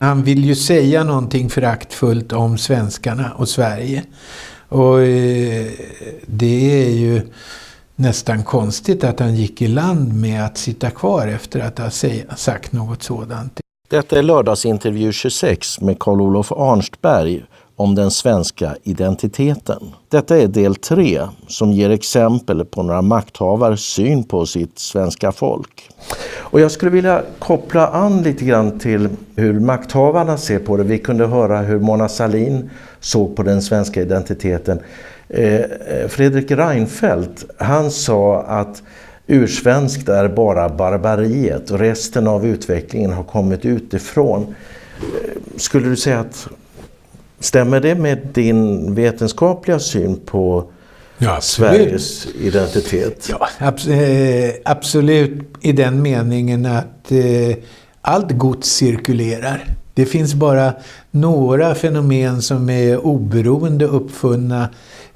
Han vill ju säga någonting föraktfullt om svenskarna och Sverige. Och eh, det är ju nästan konstigt att han gick i land med att sitta kvar efter att ha sagt något sådant. Detta är lördagsintervju 26 med Carl-Olof Arnstberg om den svenska identiteten. Detta är del 3 som ger exempel på några makthavares syn på sitt svenska folk. Och jag skulle vilja koppla an lite grann till hur makthavarna ser på det. Vi kunde höra hur Mona Sahlin såg på den svenska identiteten. Eh, eh, Fredrik Reinfeldt, han sa att ursvenskt är bara barbariet och resten av utvecklingen har kommit utifrån. Eh, skulle du säga att stämmer det med din vetenskapliga syn på ja, Sveriges identitet? Ja, eh, absolut i den meningen att eh, allt gods cirkulerar. Det finns bara några fenomen som är oberoende uppfunna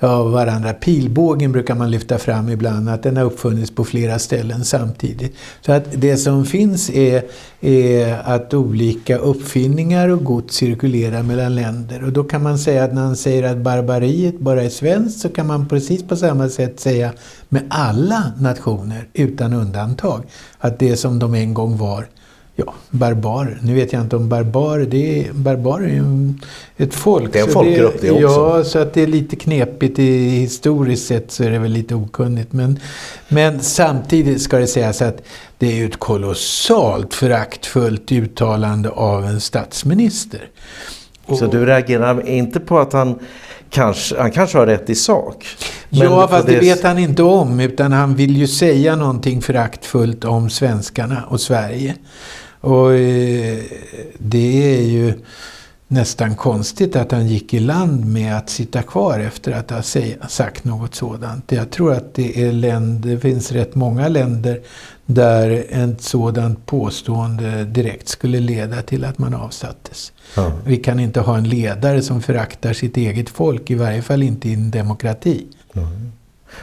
av varandra. Pilbågen brukar man lyfta fram ibland, att den har uppfunnits på flera ställen samtidigt. Så att det som finns är, är att olika uppfinningar och gods cirkulerar mellan länder. Och då kan man säga att när han säger att barbariet bara är svenskt så kan man precis på samma sätt säga med alla nationer utan undantag att det som de en gång var ja, barbarer. Nu vet jag inte om barbarer, det är, barbarer är ju ett folk. Det är en folkgrupp det, det också. Ja, så att det är lite knepigt i, historiskt sett så är det väl lite okunnigt. Men, men samtidigt ska det sägas att det är ju ett kolossalt föraktfullt uttalande av en statsminister. Så du reagerar inte på att han kanske, han kanske har rätt i sak? ja, fast det... det vet han inte om. Utan han vill ju säga någonting föraktfullt om svenskarna och Sverige. Och eh, det är ju nästan konstigt att han gick i land med att sitta kvar efter att ha sagt något sådant. Jag tror att det, är länder, det finns rätt många länder där ett sådant påstående direkt skulle leda till att man avsattes. Ja. Vi kan inte ha en ledare som föraktar sitt eget folk, i varje fall inte i en demokrati. Mm.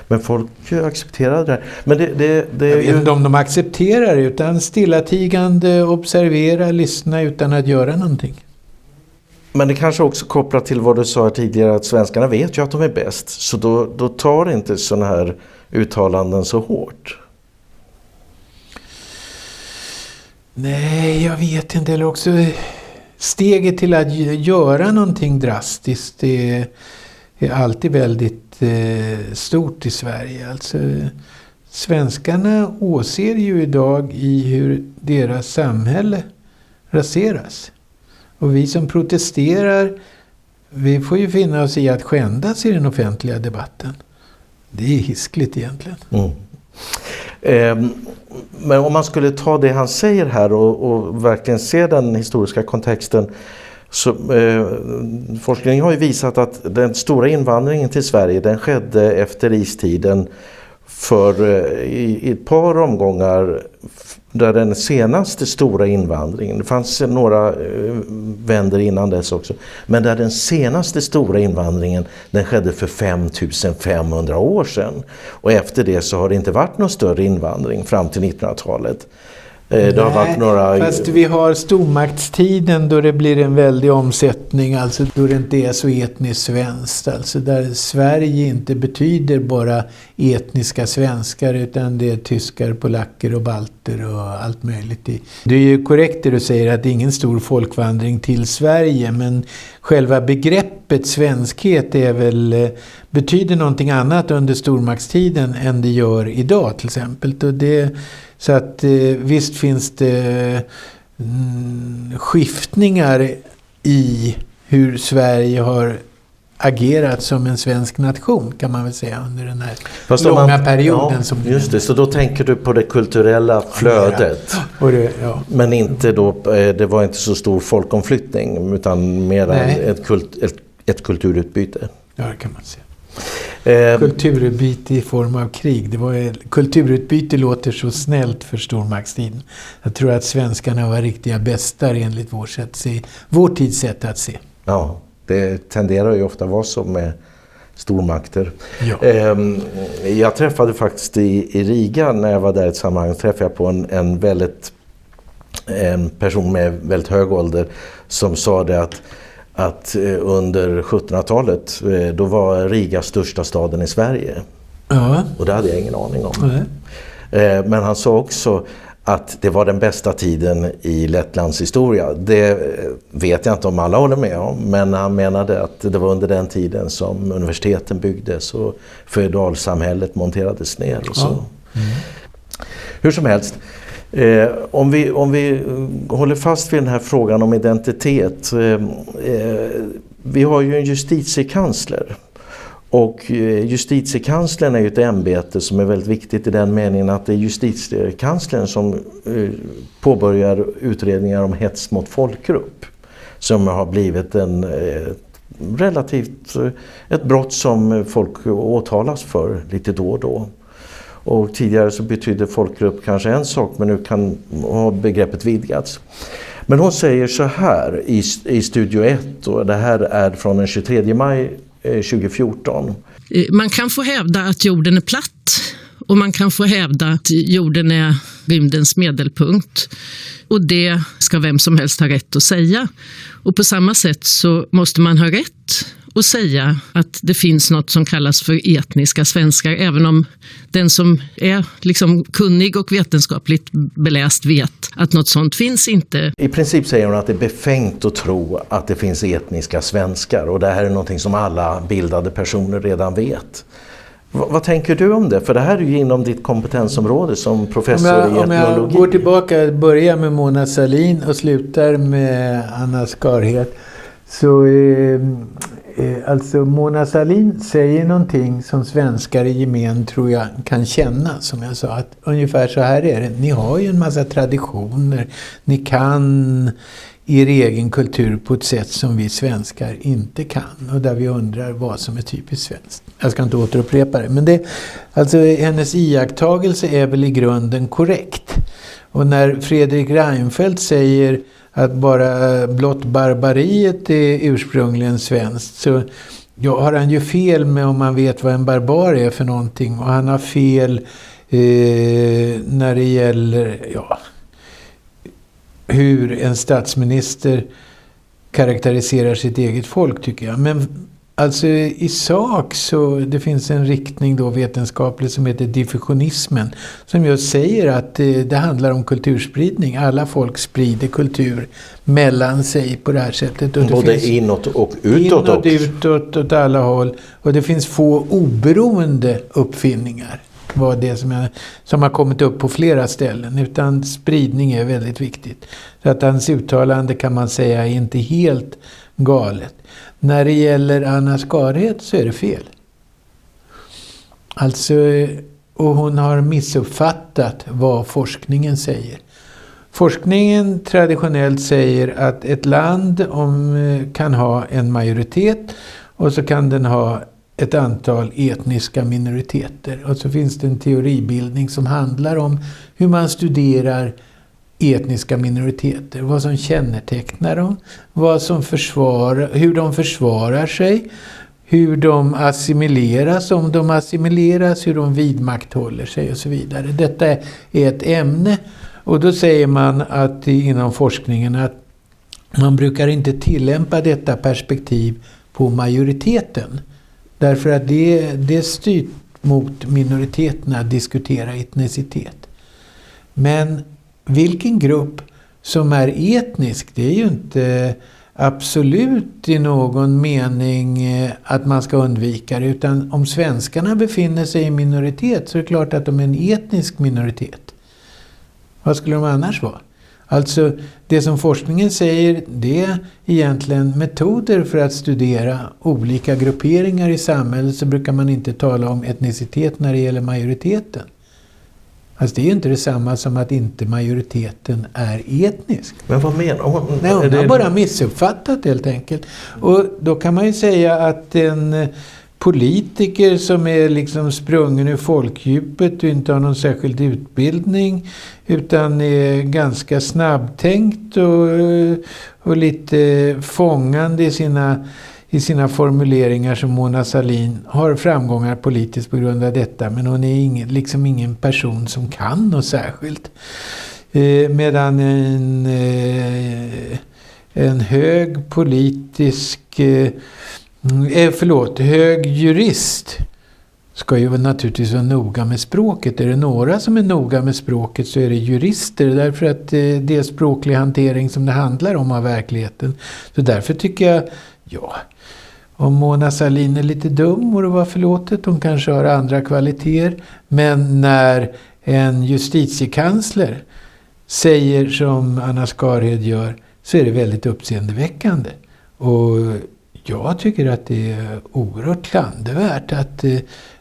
Men folk accepterade det. Men det, det, det jag vet inte om de accepterar det, utan stillatigande observera, lyssna utan att göra någonting. Men det kanske också kopplar till vad du sa tidigare att svenskarna vet ju att de är bäst. Så då, då tar inte sådana här uttalanden så hårt. Nej, jag vet inte. Eller också steget till att göra någonting drastiskt är, är alltid väldigt jättestort stort i Sverige. Alltså, svenskarna åser ju idag i hur deras samhälle raseras. Och vi som protesterar, vi får ju finna oss i att skändas i den offentliga debatten. Det är hiskligt egentligen. Mm. Eh, men om man skulle ta det han säger här och, och verkligen se den historiska kontexten så, eh, forskningen har ju visat att den stora invandringen till Sverige den skedde efter istiden för eh, i, i ett par omgångar där den senaste stora invandringen, det fanns några eh, vänder innan dess också, men där den senaste stora invandringen den skedde för 5500 år sedan. Och efter det så har det inte varit någon större invandring fram till 1900-talet. Eh, det har varit några... Fast vi har stormaktstiden då det blir en väldig omsättning, alltså då det inte är så etniskt svenskt. Alltså där Sverige inte betyder bara etniska svenskar utan det är tyskar, polacker och balter och allt möjligt. Det är ju korrekt det du säger att det är ingen stor folkvandring till Sverige men själva begreppet svenskhet är väl, eh, betyder någonting annat under stormaktstiden än det gör idag till exempel. Och det så att eh, visst finns det mm, skiftningar i hur Sverige har agerat som en svensk nation kan man väl säga under den här Fast långa man, perioden. Ja, som just det, så då tänker du på det kulturella flödet. Det, ja. Men inte då, eh, det var inte så stor folkomflyttning utan mer ett, kult, ett, ett kulturutbyte. Ja, det kan man säga. Eh, kulturutbyte i form av krig. Det var, kulturutbyte låter så snällt för stormaktstiden. Jag tror att svenskarna var riktiga bästar enligt vår, sätt se, vår tids sätt att se. Ja, det tenderar ju ofta vara så med stormakter. Ja. Ehm, jag träffade faktiskt i, i Riga, när jag var där i ett sammanhang, träffade jag på en, en väldigt en person med väldigt hög ålder som sa det att att eh, under 1700-talet eh, då var Riga största staden i Sverige. Ja. Och det hade jag ingen aning om. Nej. Eh, men han sa också att det var den bästa tiden i Lettlands historia. Det vet jag inte om alla håller med om, men han menade att det var under den tiden som universiteten byggdes och feodalsamhället monterades ner. Och så. Ja. Mm. Hur som helst, Eh, om, vi, om vi håller fast vid den här frågan om identitet. Eh, eh, vi har ju en justitiekansler. Och eh, justitiekanslern är ju ett ämbete som är väldigt viktigt i den meningen att det är justitiekanslern som eh, påbörjar utredningar om hets mot folkgrupp. Som har blivit en eh, relativt, ett brott som folk åtalas för lite då och då. Och tidigare så betydde folkgrupp kanske en sak men nu kan ha begreppet vidgats. Men hon säger så här i, i Studio 1 och det här är från den 23 maj Eh, 2014. Eh, man kan få hävda att jorden är platt och man kan få hävda att jorden är rymdens medelpunkt. Och det ska vem som helst ha rätt att säga. Och på samma sätt så måste man ha rätt och säga att det finns något som kallas för etniska svenskar, även om den som är liksom kunnig och vetenskapligt beläst vet att något sånt finns inte. I princip säger hon att det är befängt att tro att det finns etniska svenskar och det här är någonting som alla bildade personer redan vet. V vad tänker du om det? För det här är ju inom ditt kompetensområde som professor jag, i etnologi. Om jag går tillbaka, börjar med Mona Salin och slutar med Anna Skarhet. Så eh, Eh, Eh, alltså Mona Sahlin säger någonting som svenskar i gemen tror jag kan känna. Som jag sa, att ungefär så här är det. Ni har ju en massa traditioner. Ni kan er egen kultur på ett sätt som vi svenskar inte kan. Och där vi undrar vad som är typiskt svenskt. Jag ska inte återupprepa det. Men det, alltså, hennes iakttagelse är väl i grunden korrekt. Och när Fredrik Reinfeldt säger att bara eh, blott barbariet är ursprungligen svenskt. Så ja, har han ju fel med om man vet vad en barbar är för någonting. Och han har fel eh, när det gäller ja, hur en statsminister karaktäriserar sitt eget folk tycker jag. Men Alltså i sak så det finns en riktning då vetenskapligt som heter diffusionismen. Som just säger att det, det, handlar om kulturspridning. Alla folk sprider kultur mellan sig på det här sättet. Och Både finns inåt och utåt? Inåt, och utåt, åt alla håll. Och det finns få oberoende uppfinningar. Var det som, jag, som har kommit upp på flera ställen. Utan spridning är väldigt viktigt. Så att hans uttalande kan man säga är inte helt galet. När det gäller Anna Skarhed så är det fel. Alltså, och hon har missuppfattat vad forskningen säger. Forskningen traditionellt säger att ett land om, eh, kan ha en majoritet och så kan den ha ett antal etniska minoriteter. Och så finns det en teoribildning som handlar om hur man studerar etniska minoriteter. Vad som kännetecknar dem, vad som försvarar, hur de försvarar sig, hur de assimileras, om de assimileras, hur de vidmakthåller sig och så vidare. Detta är ett ämne och då säger man att inom forskningen att man brukar inte tillämpa detta perspektiv på majoriteten. Därför att det, det är styrt mot minoriteterna att diskutera etnicitet. Men vilken grupp som är etnisk, det är ju inte absolut i någon mening eh, att man ska undvika det. Utan om svenskarna befinner sig i minoritet så är det klart att de är en etnisk minoritet. Vad skulle de annars vara? Alltså det som forskningen säger det är egentligen metoder för att studera olika grupperingar i samhället så brukar man inte tala om etnicitet när det gäller majoriteten. Alltså det är ju inte detsamma som att inte majoriteten är etnisk. Men vad menar hon? Nej, hon har bara missuppfattat helt enkelt. Och då kan man ju säga att en eh, politiker som är liksom sprungen ur folkdjupet och inte har någon särskild utbildning utan är ganska snabbtänkt och, och lite fångande i sina i sina formuleringar som Mona Sahlin har framgångar politiskt på grund av detta. Men hon är ingen, liksom ingen person som kan något särskilt. Eh, medan en, eh, en hög politisk, eh, eh förlåt, hög jurist ska ju naturligtvis vara noga med språket. Är det några som är noga med språket så är det jurister. Därför att eh, det är språklig hantering som det handlar om av verkligheten. Så därför tycker jag, ja, om Mona Sahlin är lite dum må det vara förlåtet. Hon kanske har andra kvaliteter. Men när en justitiekansler säger som Anna Skarhed gör så är det väldigt uppseendeväckande. Och jag tycker att det är oerhört klandervärt att, eh,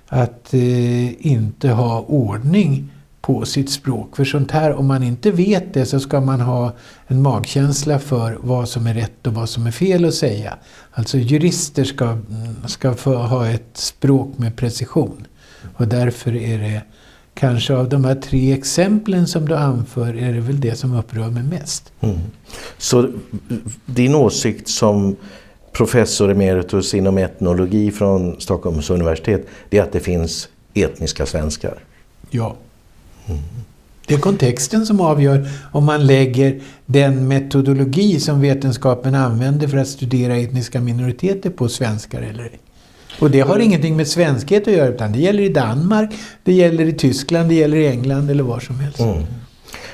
att eh, inte ha ordning på sitt språk. För sånt här, om man inte vet det så ska man ha en magkänsla för vad som är rätt och vad som är fel att säga. Alltså jurister ska, ska få ha ett språk med precision. Och därför är det kanske av de här tre exemplen som du anför är det väl det som upprör mig mest. Mm. Så din åsikt som professor emeritus inom etnologi från Stockholms universitet det är att det finns etniska svenskar? Ja. Mm. Det är kontexten som avgör om man lägger den metodologi som vetenskapen använder för att studera etniska minoriteter på svenskar eller ej. Och det har mm. ingenting med svenskhet att göra utan det gäller i Danmark, det gäller i Tyskland, det gäller i England eller var som helst. Mm.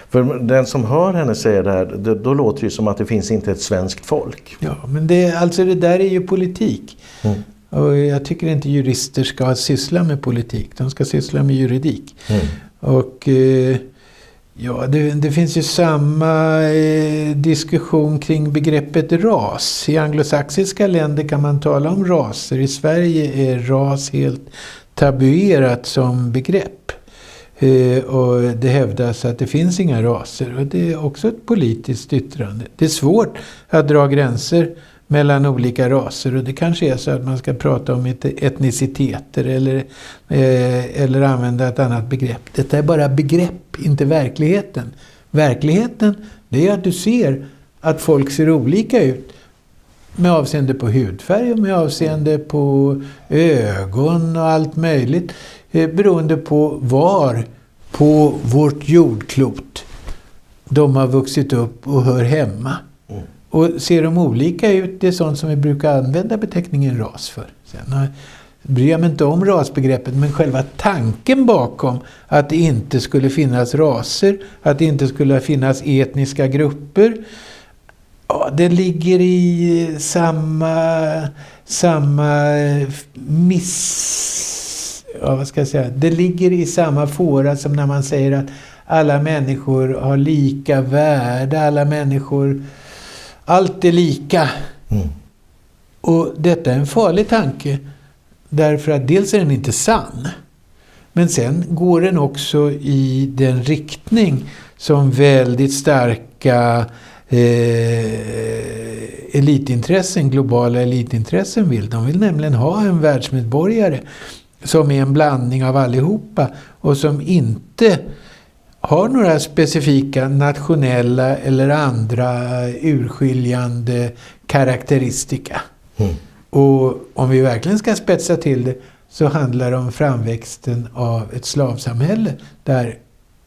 För den som hör henne säga det här, då, då låter det som att det finns inte ett svenskt folk. Ja, men det, alltså det där är ju politik. Mm. Och jag tycker inte jurister ska syssla med politik. De ska syssla med juridik. Mm. Och eh, ja, det, det, finns ju samma eh, diskussion kring begreppet ras. I anglosaxiska länder kan man tala om raser. I Sverige är ras helt tabuerat som begrepp. Eh, och det hävdas att det finns inga raser. Och det är också ett politiskt yttrande. Det är svårt att dra gränser mellan olika raser och det kanske är så att man ska prata om etniciteter eller, eh, eller använda ett annat begrepp. Detta är bara begrepp, inte verkligheten. Verkligheten, det är att du ser att folk ser olika ut med avseende på hudfärg och med avseende på ögon och allt möjligt. Eh, beroende på var på vårt jordklot de har vuxit upp och hör hemma. Och ser de olika ut, det är sånt som vi brukar använda beteckningen ras för. Sen bryr jag mig inte om rasbegreppet, men själva tanken bakom att det inte skulle finnas raser, att det inte skulle finnas etniska grupper. Ja, det ligger i samma, samma eh, miss ja, vad ska jag säga, det ligger i samma fåra som när man säger att alla människor har lika värde, alla människor, allt är lika. Mm. Och detta är en farlig tanke. Därför att dels är den inte sann. Men sen går den också i den riktning som väldigt starka eh, elitintressen, globala elitintressen vill. De vill nämligen ha en världsmedborgare som är en blandning av allihopa och som inte har några specifika nationella eller andra urskiljande karaktäristika. Mm. Och om vi verkligen ska spetsa till det så handlar det om framväxten av ett slavsamhälle där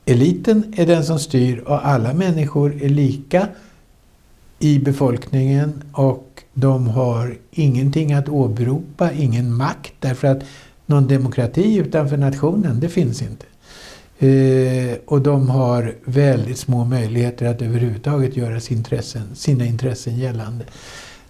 eliten är den som styr och alla människor är lika i befolkningen och de har ingenting att åberopa, ingen makt därför att någon demokrati utanför nationen, det finns inte. Eh, och de har väldigt små möjligheter att överhuvudtaget göra sina intressen, sina intressen gällande.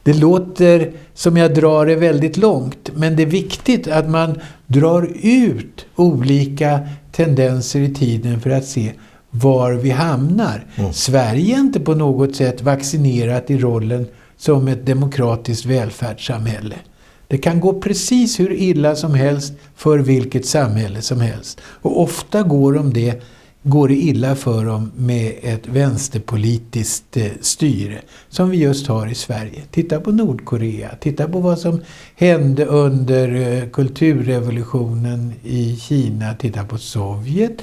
Det låter som jag drar det väldigt långt, men det är viktigt att man drar ut olika tendenser i tiden för att se var vi hamnar. Mm. Sverige är inte på något sätt vaccinerat i rollen som ett demokratiskt välfärdssamhälle. Det kan gå precis hur illa som helst för vilket samhälle som helst. Och ofta går, de det, går det illa för dem med ett vänsterpolitiskt eh, styre. Som vi just har i Sverige. Titta på Nordkorea. Titta på vad som hände under eh, kulturrevolutionen i Kina. Titta på Sovjet.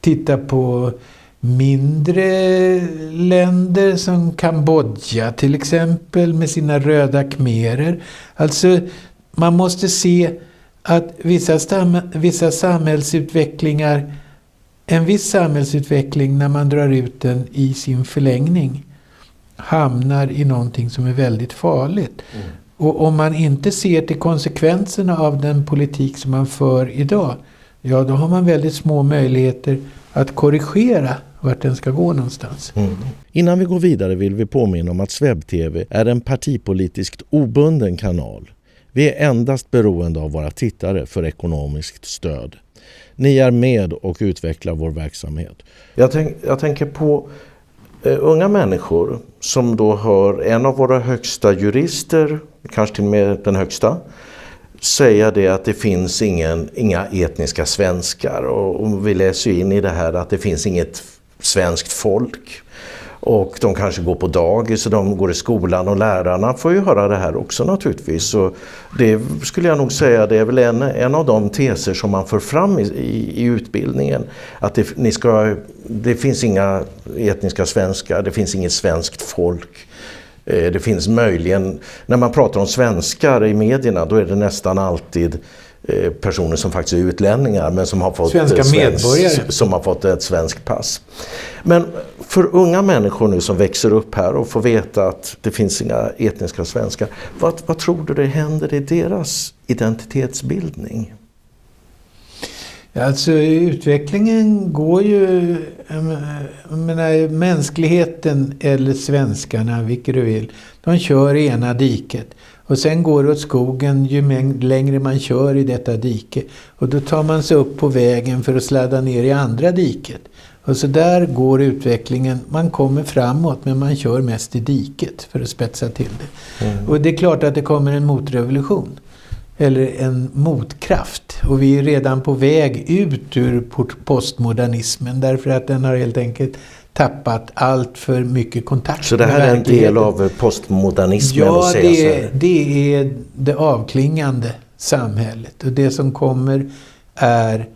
Titta på mindre länder som Kambodja till exempel med sina röda khmerer. Alltså man måste se att vissa, vissa samhällsutvecklingar, en viss samhällsutveckling när man drar ut den i sin förlängning hamnar i någonting som är väldigt farligt. Mm. Och om man inte ser till konsekvenserna av den politik som man för idag, ja då har man väldigt små möjligheter att korrigera vart den ska gå någonstans. Mm. Innan vi går vidare vill vi påminna om att SvebTV är en partipolitiskt obunden kanal. Vi är endast beroende av våra tittare för ekonomiskt stöd. Ni är med och utvecklar vår verksamhet. Jag, tänk, jag tänker på eh, unga människor som då hör en av våra högsta jurister, kanske till och med den högsta, säga det att det finns ingen, inga etniska svenskar och, och vi läser in i det här att det finns inget svenskt folk. Och de kanske går på dagis och de går i skolan och lärarna får ju höra det här också naturligtvis. Så det skulle jag nog säga det är väl en, en av de teser som man för fram i, i, i utbildningen. Att det, ni ska, det finns inga etniska svenskar, det finns inget svenskt folk. Eh, det finns möjligen, när man pratar om svenskar i medierna då är det nästan alltid eh, personer som faktiskt är utlänningar men som har fått, Svenska medborgare. som har fått ett svenskt pass. Men för unga människor nu som växer upp här och får veta att det finns inga etniska svenskar. Vad, vad tror du det händer i deras identitetsbildning? Alltså utvecklingen går ju... Jag menar, mänskligheten eller svenskarna, vilket du vill, de kör i ena diket. Och sen går det åt skogen ju längre man kör i detta dike. Och då tar man sig upp på vägen för att sladda ner i andra diket. Och så där går utvecklingen. Man kommer framåt men man kör mest i diket för att spetsa till det. Mm. Och det är klart att det kommer en motrevolution. Eller en motkraft. Och vi är redan på väg ut ur postmodernismen därför att den har helt enkelt tappat allt för mycket kontakt Så det här är en del av postmodernismen? Ja, det är, det är det avklingande samhället. Och det som kommer är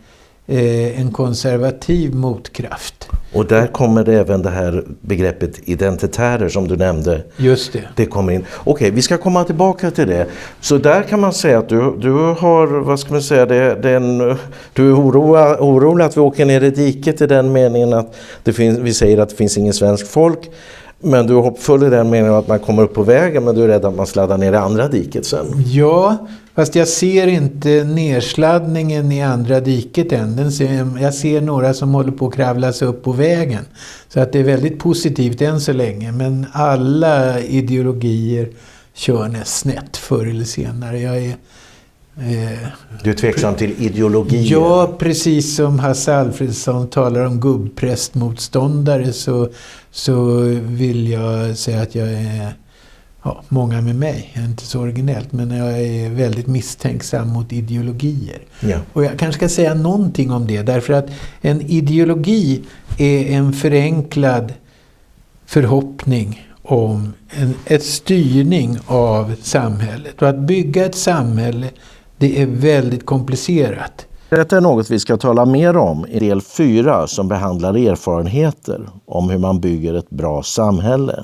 eh, en konservativ motkraft. Och där kommer det även det här begreppet identitärer som du nämnde. Just det. Det kommer in. Okej, okay, vi ska komma tillbaka till det. Så där kan man säga att du, du har, vad ska man säga, det, det en, du är oroa, orolig att vi åker ner i diket i den meningen att det finns, vi säger att det finns ingen svensk folk. Men du är hoppfull i den meningen att man kommer upp på vägen men du är rädd att man sladdar ner i andra diket sen? Ja, fast jag ser inte nedsladdningen i andra diket än. Ser, jag ser några som håller på att kravla sig upp på vägen. Så att det är väldigt positivt än så länge. Men alla ideologier kör näst snett förr eller senare. Jag är, eh, du är tveksam till ideologier? Ja, precis som Hasse Alfredsson talar om gubbprästmotståndare så så vill jag säga att jag är ja, många med mig, inte så originellt, men jag är väldigt misstänksam mot ideologier. Ja. Och jag kanske ska säga någonting om det, därför att en ideologi är en förenklad förhoppning om en ett styrning av samhället. Och att bygga ett samhälle, det är väldigt komplicerat. Detta är något vi ska tala mer om i del 4 som behandlar erfarenheter om hur man bygger ett bra samhälle.